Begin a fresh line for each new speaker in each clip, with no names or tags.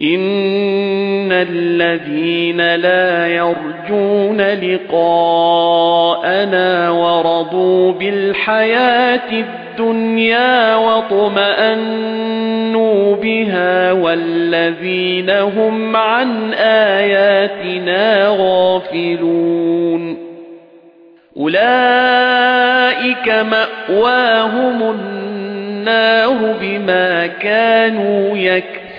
إِنَّ الَّذِينَ لَا يَرْجُونَ لِقَاءَنَا وَرَضُوا بِالْحَيَاةِ الدُّنْيَا وَاطْمَأَنُّوا بِهَا وَالَّذِينَ هُمْ عَن آيَاتِنَا غَافِلُونَ أُولَئِكَ مَأْوَاهُمُ النَّارُ بِمَا كَانُوا يَكْسِبُونَ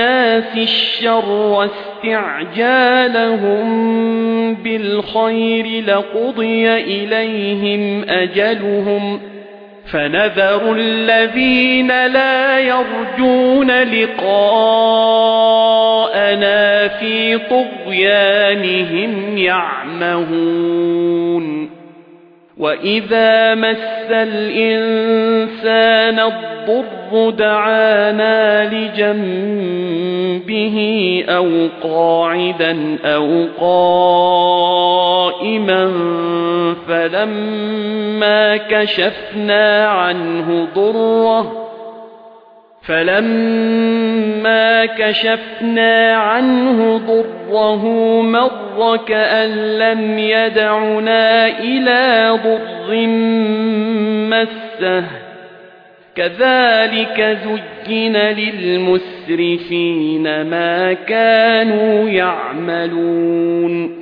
الشَّرَّ اسْتِعْجَالَهُم بِالْخَيْرِ لَقُضِيَ إِلَيْهِمْ أَجَلُهُمْ فَنَذَرُ الَّذِينَ لَا يَرْجُونَ لِقَاءَنَا فِي طُغْيَانِهِمْ يَعْمَهُونَ وَإِذَا مَسَّ الْإِنسَانَ الضُّرُّ دَعَانَا لِجَنبِهِ أَوْ قَاعِدًا أَوْ قَائِمًا فَلَمَّا كَشَفْنَا عَنْهُ ضُرَّهُ فَلَمَّا كَشَفْنَا عَنْهُ ضُرَّهُ مَرَّ كَأَن لَّمْ يَدْعُنَا إِلَى ضُرٍّ مَّسَّهُ كَذَلِكَ زُيِّنَ لِلْمُسْرِفِينَ مَا كَانُوا يَعْمَلُونَ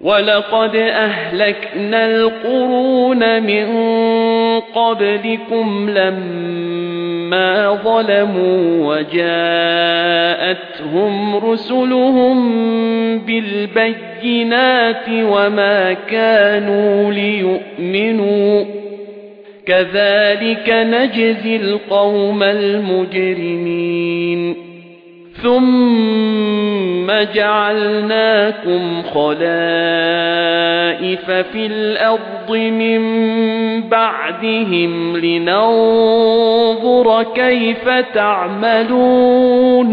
وَلَقَدْ أَهْلَكْنَا الْقُرُونَ مِن قَبْلِكُمْ لَمَّا ظَلَمُوا وَجَاءَتْهُمْ رُسُلُهُم بِالْبَيِّنَاتِ وَمَا كَانُوا لِيُؤْمِنُوا كَذَلِكَ نَجْزِي الْقَوْمَ الْمُجْرِمِينَ ثُمَّ جَعَلْنَاكُمْ خَلَائِفَ فِي الْأَرْضِ مِن بَعْدِهِمْ لِنَنظُرَ كَيْفَ تَعْمَلُونَ